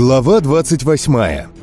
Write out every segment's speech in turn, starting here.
Глава 28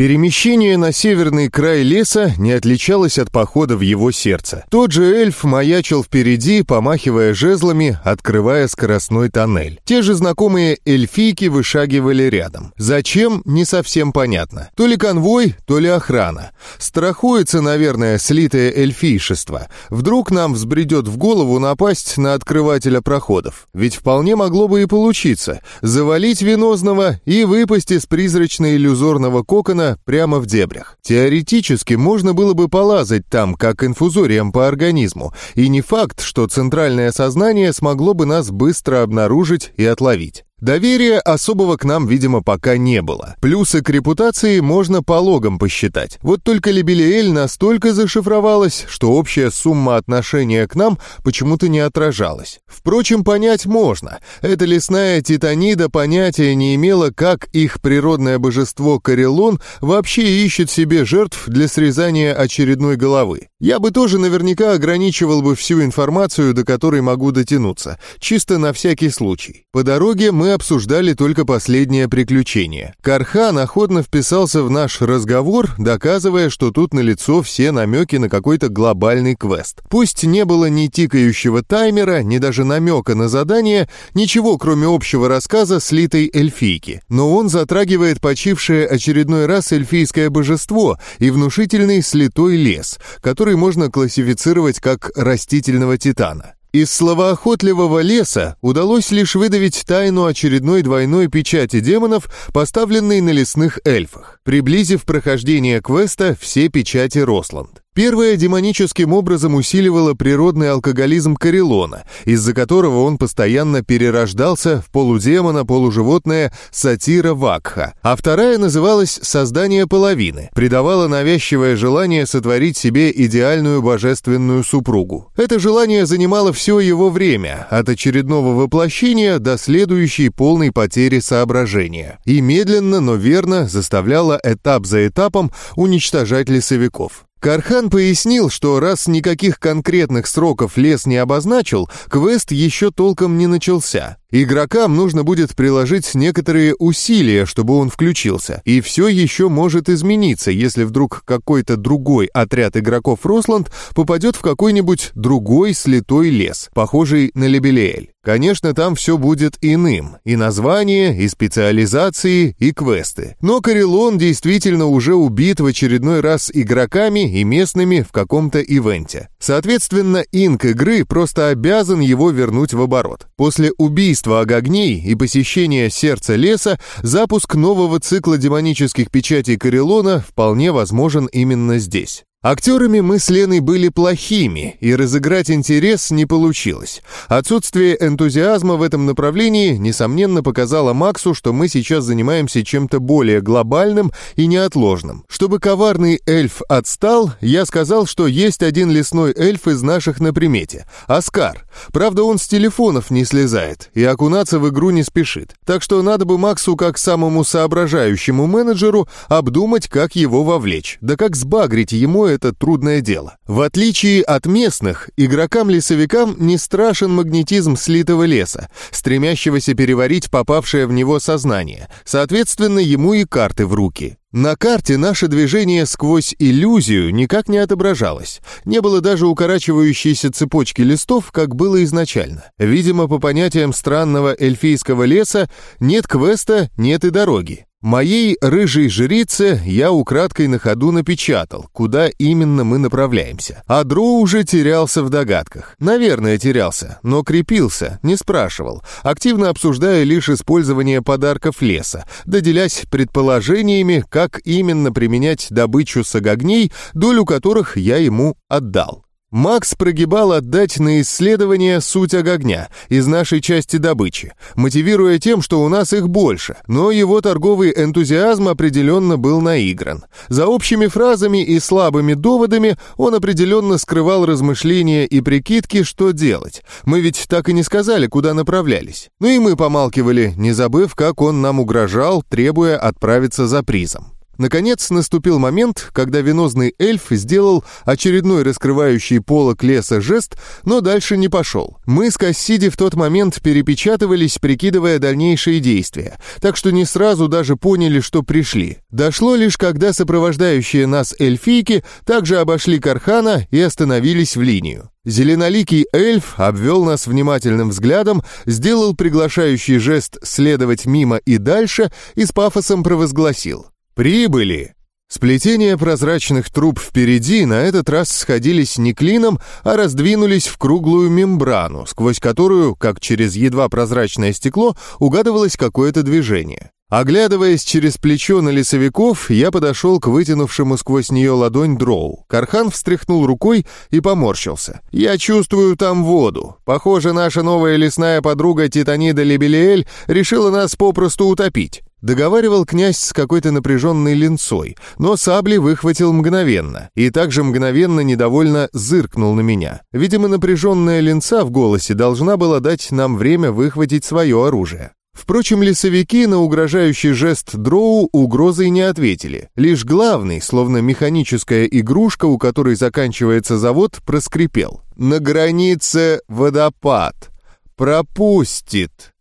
Перемещение на северный край леса не отличалось от похода в его сердце. Тот же эльф маячил впереди, помахивая жезлами, открывая скоростной тоннель. Те же знакомые эльфийки вышагивали рядом. Зачем, не совсем понятно. То ли конвой, то ли охрана. Страхуется, наверное, слитое эльфийшество. Вдруг нам взбредет в голову напасть на открывателя проходов. Ведь вполне могло бы и получиться. Завалить венозного и выпасть из призрачно-иллюзорного кокона прямо в дебрях. Теоретически можно было бы полазать там, как инфузорием по организму, и не факт, что центральное сознание смогло бы нас быстро обнаружить и отловить. Доверия особого к нам, видимо, пока не было. Плюсы к репутации можно по логам посчитать. Вот только Лебелиэль настолько зашифровалась, что общая сумма отношения к нам почему-то не отражалась. Впрочем, понять можно. Эта лесная титанида понятия не имела, как их природное божество Карелон вообще ищет себе жертв для срезания очередной головы. Я бы тоже наверняка ограничивал бы всю информацию, до которой могу дотянуться, чисто на всякий случай. По дороге мы обсуждали только последнее приключение. Кархан охотно вписался в наш разговор, доказывая, что тут налицо все намеки на какой-то глобальный квест. Пусть не было ни тикающего таймера, ни даже намека на задание, ничего кроме общего рассказа слитой эльфийки, но он затрагивает почившее очередной раз эльфийское божество и внушительный слитой лес, который можно классифицировать как растительного титана. Из словоохотливого леса удалось лишь выдавить тайну очередной двойной печати демонов, поставленной на лесных эльфах, приблизив прохождение квеста все печати Росланд. Первое демоническим образом усиливало природный алкоголизм Карелона, из-за которого он постоянно перерождался в полудемона, полуживотное сатира Вакха, а вторая называлась «создание половины», придавала навязчивое желание сотворить себе идеальную божественную супругу. Это желание занимало все его время, от очередного воплощения до следующей полной потери соображения, и медленно, но верно заставляло этап за этапом уничтожать лесовиков. Кархан пояснил, что раз никаких конкретных сроков лес не обозначил, квест еще толком не начался. Игрокам нужно будет приложить некоторые усилия, чтобы он включился. И все еще может измениться, если вдруг какой-то другой отряд игроков Росланд попадет в какой-нибудь другой слитой лес, похожий на Лебелиэль. Конечно, там все будет иным. И название, и специализации, и квесты. Но Карелон действительно уже убит в очередной раз игроками и местными в каком-то ивенте. Соответственно, инк игры просто обязан его вернуть в оборот. После убийства огогней и посещения сердца леса, запуск нового цикла демонических печатей Карелона вполне возможен именно здесь. Актерами мы с Леной были плохими, и разыграть интерес не получилось. Отсутствие энтузиазма в этом направлении, несомненно, показало Максу, что мы сейчас занимаемся чем-то более глобальным и неотложным. Чтобы коварный эльф отстал, я сказал, что есть один лесной эльф из наших на примете — Оскар. Правда, он с телефонов не слезает и окунаться в игру не спешит. Так что надо бы Максу, как самому соображающему менеджеру, обдумать, как его вовлечь, да как сбагрить ему это трудное дело. В отличие от местных, игрокам-лесовикам не страшен магнетизм слитого леса, стремящегося переварить попавшее в него сознание. Соответственно, ему и карты в руки. На карте наше движение сквозь иллюзию никак не отображалось. Не было даже укорачивающейся цепочки листов, как было изначально. Видимо, по понятиям странного эльфийского леса, нет квеста, нет и дороги. Моей рыжей жрице я украдкой на ходу напечатал, куда именно мы направляемся. А Дро уже терялся в догадках. Наверное, терялся, но крепился, не спрашивал, активно обсуждая лишь использование подарков леса, доделясь предположениями, как именно применять добычу сагогней, долю которых я ему отдал. Макс прогибал отдать на исследование суть огня из нашей части добычи, мотивируя тем, что у нас их больше, но его торговый энтузиазм определенно был наигран. За общими фразами и слабыми доводами он определенно скрывал размышления и прикидки, что делать. Мы ведь так и не сказали, куда направлялись. Ну и мы помалкивали, не забыв, как он нам угрожал, требуя отправиться за призом. Наконец наступил момент, когда венозный эльф сделал очередной раскрывающий полок леса жест, но дальше не пошел. Мы с Кассиди в тот момент перепечатывались, прикидывая дальнейшие действия, так что не сразу даже поняли, что пришли. Дошло лишь, когда сопровождающие нас эльфийки также обошли Кархана и остановились в линию. Зеленоликий эльф обвел нас внимательным взглядом, сделал приглашающий жест следовать мимо и дальше и с пафосом провозгласил. Прибыли! Сплетения прозрачных труб впереди на этот раз сходились не клином, а раздвинулись в круглую мембрану, сквозь которую, как через едва прозрачное стекло, угадывалось какое-то движение. Оглядываясь через плечо на лесовиков, я подошел к вытянувшему сквозь нее ладонь дроу. Кархан встряхнул рукой и поморщился. «Я чувствую там воду. Похоже, наша новая лесная подруга Титанида Лебелиэль решила нас попросту утопить». Договаривал князь с какой-то напряженной линцой, но сабли выхватил мгновенно и также мгновенно недовольно зыркнул на меня. Видимо, напряженная линца в голосе должна была дать нам время выхватить свое оружие. Впрочем, лесовики на угрожающий жест дроу угрозой не ответили. Лишь главный, словно механическая игрушка, у которой заканчивается завод, проскрипел. «На границе водопад. Пропустит».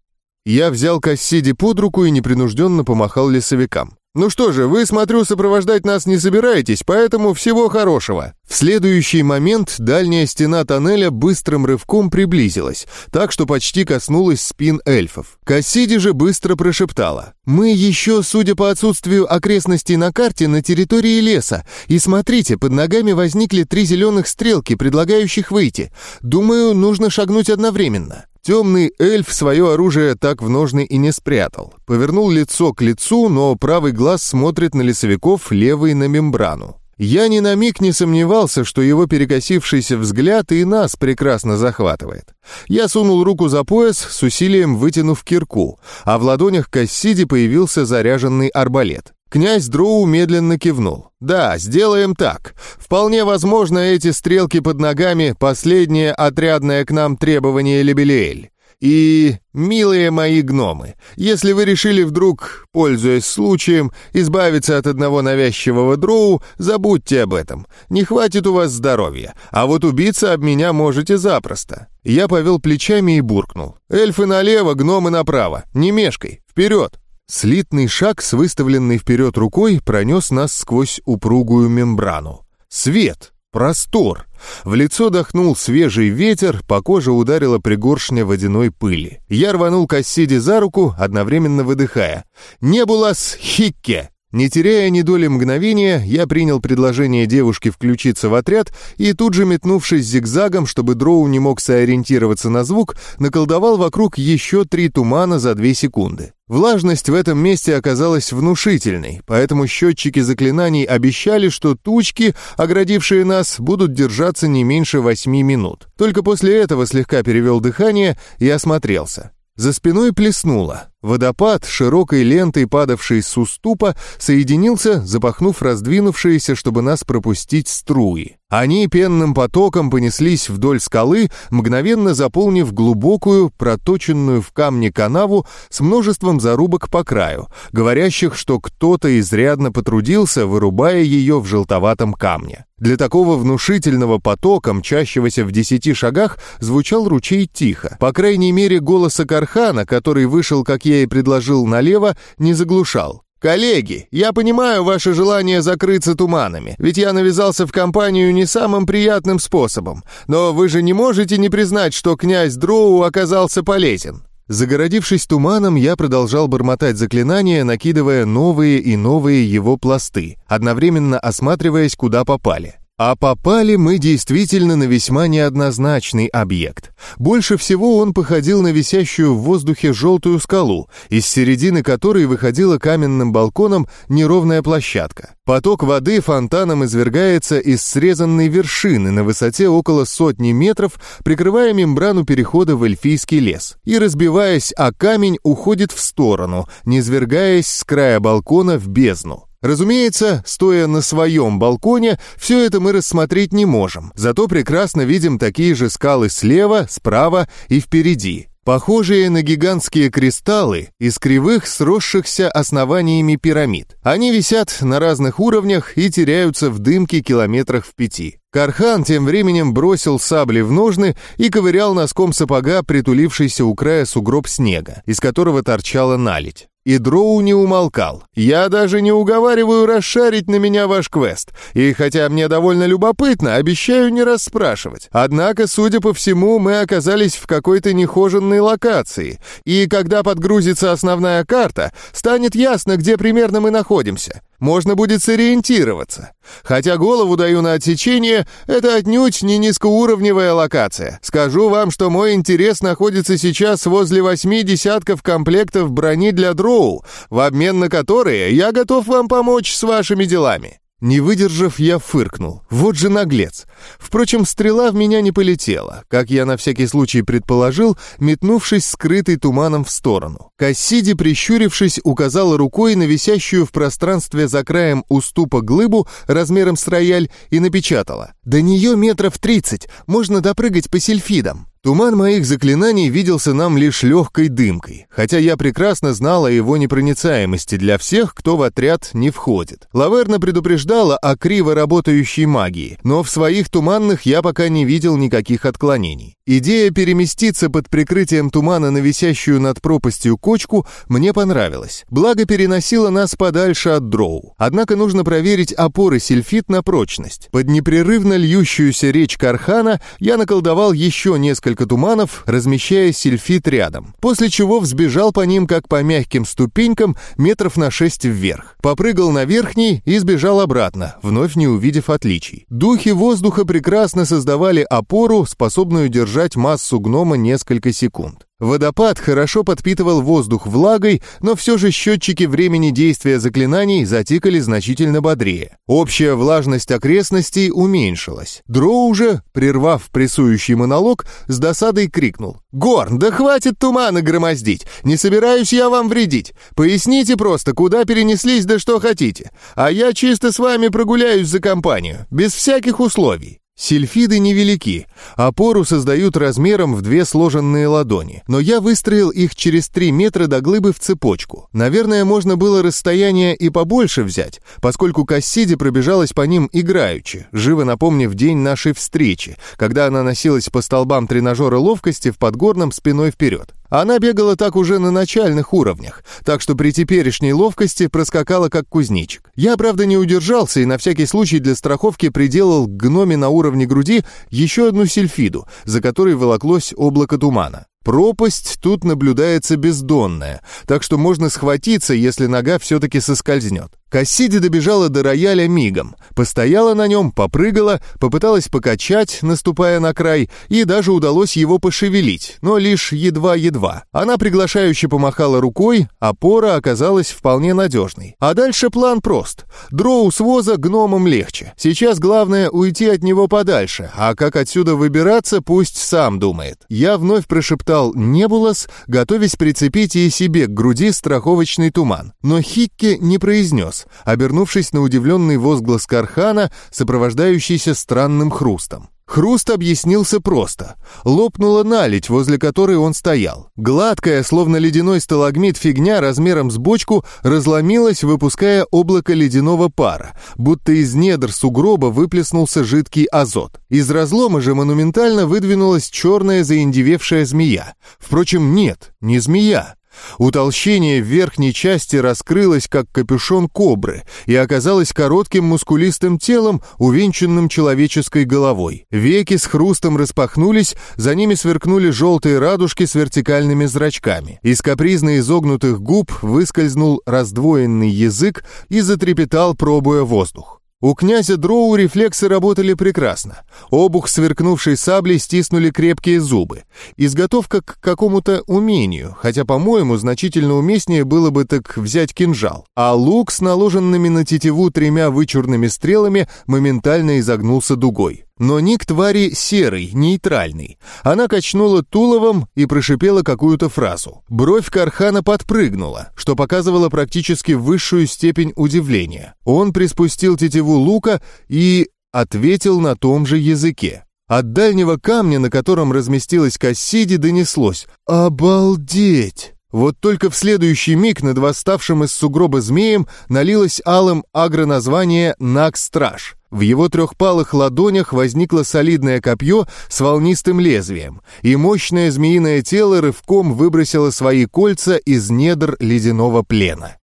Я взял Кассиди под руку и непринужденно помахал лесовикам. «Ну что же, вы, смотрю, сопровождать нас не собираетесь, поэтому всего хорошего». В следующий момент дальняя стена тоннеля быстрым рывком приблизилась, так что почти коснулась спин эльфов. Кассиди же быстро прошептала. «Мы еще, судя по отсутствию окрестностей на карте, на территории леса. И смотрите, под ногами возникли три зеленых стрелки, предлагающих выйти. Думаю, нужно шагнуть одновременно». Темный эльф свое оружие так в ножны и не спрятал. Повернул лицо к лицу, но правый глаз смотрит на лесовиков, левый на мембрану. Я ни на миг не сомневался, что его перекосившийся взгляд и нас прекрасно захватывает. Я сунул руку за пояс, с усилием вытянув кирку, а в ладонях Кассиди появился заряженный арбалет. Князь Дроу медленно кивнул. «Да, сделаем так. Вполне возможно, эти стрелки под ногами — последнее отрядное к нам требование Лебелиэль. И, милые мои гномы, если вы решили вдруг, пользуясь случаем, избавиться от одного навязчивого дроу, забудьте об этом. Не хватит у вас здоровья, а вот убиться об меня можете запросто». Я повел плечами и буркнул. «Эльфы налево, гномы направо. Не мешкай. Вперед!» Слитный шаг с выставленной вперед рукой пронес нас сквозь упругую мембрану. Свет! Простор! В лицо дохнул свежий ветер, по коже ударила пригоршня водяной пыли. Я рванул Кассиди за руку, одновременно выдыхая. «Небулас хикке!» Не теряя ни доли мгновения, я принял предложение девушки включиться в отряд и тут же, метнувшись зигзагом, чтобы дроу не мог сориентироваться на звук, наколдовал вокруг еще три тумана за две секунды. Влажность в этом месте оказалась внушительной, поэтому счетчики заклинаний обещали, что тучки, оградившие нас, будут держаться не меньше восьми минут. Только после этого слегка перевел дыхание и осмотрелся. За спиной плеснуло. Водопад, широкой лентой падавший с уступа, соединился, запахнув раздвинувшиеся, чтобы нас пропустить струи. Они пенным потоком понеслись вдоль скалы, мгновенно заполнив глубокую, проточенную в камне канаву с множеством зарубок по краю, говорящих, что кто-то изрядно потрудился, вырубая ее в желтоватом камне. Для такого внушительного потока, мчащегося в десяти шагах, звучал ручей тихо. По крайней мере, голоса Кархана, который вышел, как я и предложил, налево, не заглушал. «Коллеги, я понимаю ваше желание закрыться туманами, ведь я навязался в компанию не самым приятным способом, но вы же не можете не признать, что князь Дроу оказался полезен». Загородившись туманом, я продолжал бормотать заклинания, накидывая новые и новые его пласты, одновременно осматриваясь, куда попали. А попали мы действительно на весьма неоднозначный объект. Больше всего он походил на висящую в воздухе желтую скалу, из середины которой выходила каменным балконом неровная площадка. Поток воды фонтаном извергается из срезанной вершины на высоте около сотни метров, прикрывая мембрану перехода в эльфийский лес, и, разбиваясь о камень, уходит в сторону, низвергаясь с края балкона в бездну. Разумеется, стоя на своем балконе, все это мы рассмотреть не можем, зато прекрасно видим такие же скалы слева, справа и впереди. похожие на гигантские кристаллы из кривых сросшихся основаниями пирамид. Они висят на разных уровнях и теряются в дымке километрах в пяти. Кархан тем временем бросил сабли в ножны и ковырял носком сапога притулившийся у края сугроб снега, из которого торчала наледь. И Дроу не умолкал. «Я даже не уговариваю расшарить на меня ваш квест. И хотя мне довольно любопытно, обещаю не расспрашивать. Однако, судя по всему, мы оказались в какой-то нехоженной локации. И когда подгрузится основная карта, станет ясно, где примерно мы находимся можно будет сориентироваться. Хотя голову даю на отсечение, это отнюдь не низкоуровневая локация. Скажу вам, что мой интерес находится сейчас возле восьми десятков комплектов брони для дроу, в обмен на которые я готов вам помочь с вашими делами. Не выдержав, я фыркнул. Вот же наглец. Впрочем, стрела в меня не полетела, как я на всякий случай предположил, метнувшись скрытый туманом в сторону. Кассиди, прищурившись, указала рукой на висящую в пространстве за краем уступа глыбу размером с рояль и напечатала. «До нее метров тридцать, можно допрыгать по сельфидам». Туман моих заклинаний виделся нам лишь легкой дымкой, хотя я прекрасно знал о его непроницаемости для всех, кто в отряд не входит. Лаверна предупреждала о криво работающей магии, но в своих туманных я пока не видел никаких отклонений. Идея переместиться под прикрытием тумана на висящую над пропастью кочку мне понравилась. Благо переносила нас подальше от дроу. Однако нужно проверить опоры сельфит на прочность. Под непрерывно льющуюся речь Кархана я наколдовал еще несколько туманов, размещая сельфит рядом. После чего взбежал по ним, как по мягким ступенькам, метров на шесть вверх. Попрыгал на верхний и сбежал обратно, вновь не увидев отличий. Духи воздуха прекрасно создавали опору, способную держать держать массу гнома несколько секунд. Водопад хорошо подпитывал воздух влагой, но все же счетчики времени действия заклинаний затикали значительно бодрее. Общая влажность окрестностей уменьшилась. Дроу уже, прервав прессующий монолог, с досадой крикнул. «Горн, да хватит тумана громоздить! Не собираюсь я вам вредить! Поясните просто, куда перенеслись да что хотите, а я чисто с вами прогуляюсь за компанию, без всяких условий». Сильфиды невелики, опору создают размером в две сложенные ладони, но я выстроил их через три метра до глыбы в цепочку. Наверное, можно было расстояние и побольше взять, поскольку Кассиди пробежалась по ним играючи, живо напомнив день нашей встречи, когда она носилась по столбам тренажера ловкости в подгорном спиной вперед. Она бегала так уже на начальных уровнях, так что при теперешней ловкости проскакала как кузнечик. Я, правда, не удержался и на всякий случай для страховки приделал к гноме на уровне груди еще одну сельфиду, за которой волоклось облако тумана. Пропасть тут наблюдается бездонная, так что можно схватиться, если нога все-таки соскользнет. Кассиди добежала до рояля мигом, постояла на нем, попрыгала, попыталась покачать, наступая на край, и даже удалось его пошевелить, но лишь едва-едва. Она приглашающе помахала рукой, опора оказалась вполне надежной. А дальше план прост. Дроу с воза гномом легче. Сейчас главное уйти от него подальше, а как отсюда выбираться, пусть сам думает. Я вновь прошептал «Небулас», готовясь прицепить и себе к груди страховочный туман. Но Хикки не произнес обернувшись на удивленный возглас Кархана, сопровождающийся странным хрустом. Хруст объяснился просто. Лопнула наледь, возле которой он стоял. Гладкая, словно ледяной сталагмит фигня размером с бочку, разломилась, выпуская облако ледяного пара, будто из недр сугроба выплеснулся жидкий азот. Из разлома же монументально выдвинулась черная заиндевевшая змея. Впрочем, нет, не змея. Утолщение в верхней части раскрылось, как капюшон кобры, и оказалось коротким мускулистым телом, увенчанным человеческой головой. Веки с хрустом распахнулись, за ними сверкнули желтые радужки с вертикальными зрачками. Из капризно изогнутых губ выскользнул раздвоенный язык и затрепетал, пробуя воздух. У князя Дроу рефлексы работали прекрасно. Обух сверкнувшей саблей стиснули крепкие зубы. Изготовка к какому-то умению, хотя, по-моему, значительно уместнее было бы так взять кинжал. А лук с наложенными на тетиву тремя вычурными стрелами моментально изогнулся дугой. Но ник твари серый, нейтральный. Она качнула туловом и прошипела какую-то фразу. Бровь Кархана подпрыгнула, что показывало практически высшую степень удивления. Он приспустил тетиву лука и ответил на том же языке. От дальнего камня, на котором разместилась Кассиди, донеслось «Обалдеть!». Вот только в следующий миг над восставшим из сугроба змеем налилось алым агроназвание «Наг-страж». В его трехпалых ладонях возникло солидное копье с волнистым лезвием, и мощное змеиное тело рывком выбросило свои кольца из недр ледяного плена.